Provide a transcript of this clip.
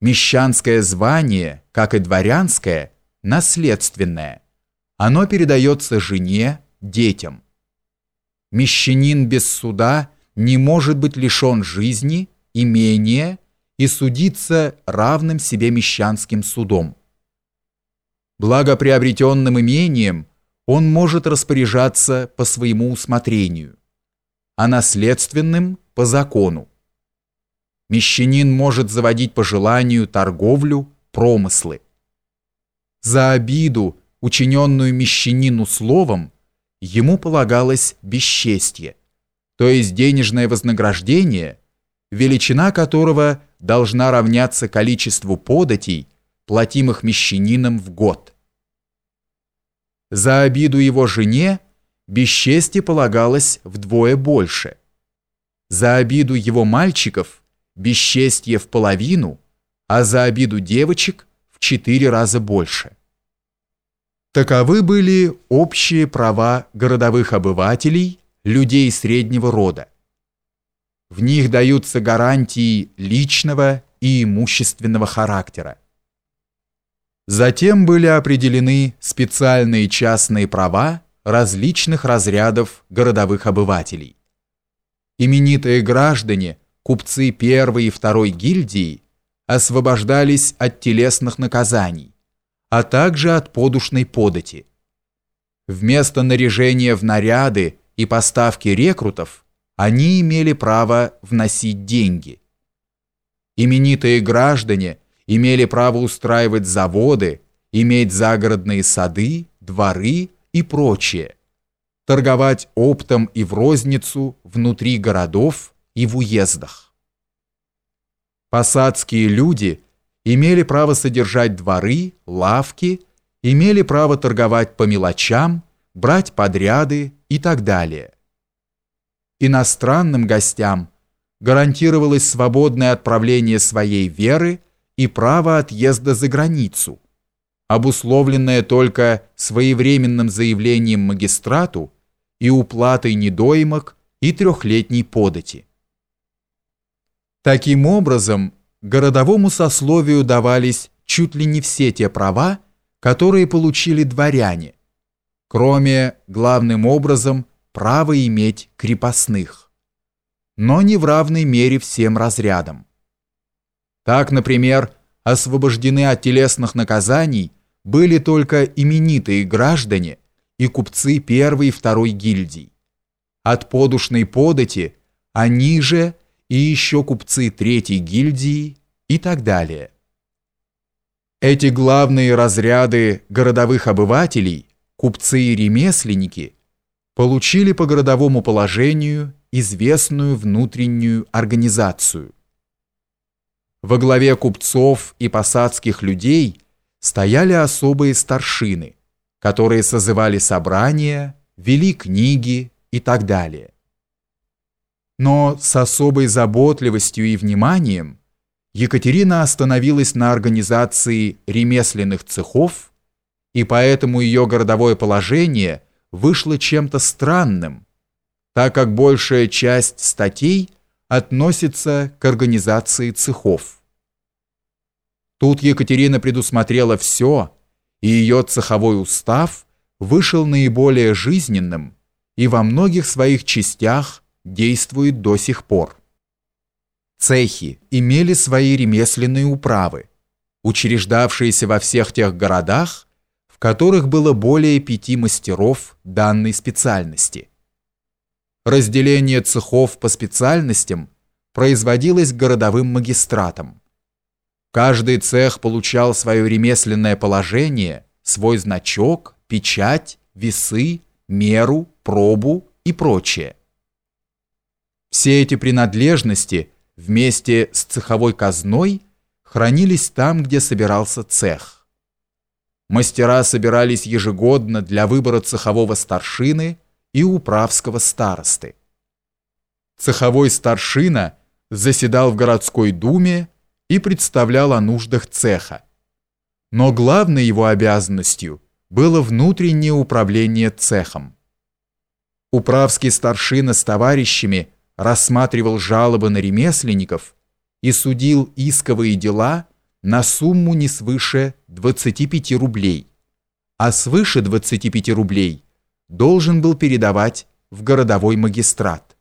Мещанское звание, как и дворянское, наследственное. Оно передается жене, детям. Мещанин без суда не может быть лишен жизни, имения и судиться равным себе мещанским судом. Благоприобретенным имением он может распоряжаться по своему усмотрению, а наследственным – по закону. Мещанин может заводить по желанию торговлю, промыслы. За обиду, учиненную мещанину словом, ему полагалось бесчестье, то есть денежное вознаграждение, величина которого должна равняться количеству податей, платимых мещанином в год. За обиду его жене бесчестье полагалось вдвое больше. За обиду его мальчиков бесчестье в половину, а за обиду девочек в четыре раза больше. Таковы были общие права городовых обывателей, людей среднего рода. В них даются гарантии личного и имущественного характера. Затем были определены специальные частные права различных разрядов городовых обывателей. Именитые граждане, купцы первой и второй гильдии, освобождались от телесных наказаний, а также от подушной подати. Вместо наряжения в наряды и поставки рекрутов они имели право вносить деньги. Именитые граждане имели право устраивать заводы, иметь загородные сады, дворы и прочее, торговать оптом и в розницу внутри городов и в уездах. Посадские люди – имели право содержать дворы, лавки, имели право торговать по мелочам, брать подряды и так далее. Иностранным гостям гарантировалось свободное отправление своей веры и право отъезда за границу, обусловленное только своевременным заявлением магистрату и уплатой недоимок и трехлетней подати. Таким образом, городовому сословию давались чуть ли не все те права, которые получили дворяне, кроме, главным образом, права иметь крепостных, но не в равной мере всем разрядам. Так, например, освобождены от телесных наказаний были только именитые граждане и купцы первой и второй гильдий. От подушной подати они же – и еще купцы третьей гильдии и так далее. Эти главные разряды городовых обывателей, купцы и ремесленники, получили по городовому положению известную внутреннюю организацию. Во главе купцов и посадских людей стояли особые старшины, которые созывали собрания, вели книги и так далее но с особой заботливостью и вниманием Екатерина остановилась на организации ремесленных цехов, и поэтому ее городовое положение вышло чем-то странным, так как большая часть статей относится к организации цехов. Тут Екатерина предусмотрела все, и ее цеховой устав вышел наиболее жизненным и во многих своих частях – действует до сих пор. Цехи имели свои ремесленные управы, учреждавшиеся во всех тех городах, в которых было более пяти мастеров данной специальности. Разделение цехов по специальностям производилось городовым магистратом. Каждый цех получал свое ремесленное положение, свой значок, печать, весы, меру, пробу и прочее. Все эти принадлежности вместе с цеховой казной хранились там, где собирался цех. Мастера собирались ежегодно для выбора цехового старшины и управского старосты. Цеховой старшина заседал в городской думе и представлял о нуждах цеха. Но главной его обязанностью было внутреннее управление цехом. Управский старшина с товарищами – рассматривал жалобы на ремесленников и судил исковые дела на сумму не свыше 25 рублей, а свыше 25 рублей должен был передавать в городовой магистрат.